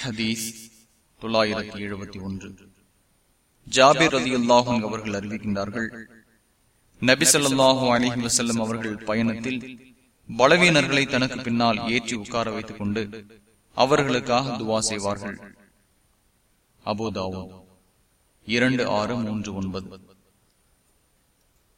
ஹதீஸ் தொள்ளாயிரத்தி எழுபத்தி ஒன்று. ஜாபிர் அலி அல்லாஹும் அவர்கள் அறிவிக்கின்றார்கள் நபிசல்லாஹு அலிஹி வசல்லம் அவர்கள் பயணத்தில் பலவீனர்களை தனக்கு பின்னால் ஏற்றி உட்கார வைத்துக் கொண்டு அவர்களுக்காக துவா செய்வார்கள். அபோதாவோ இரண்டு ஆறு மூன்று ஒன்பது.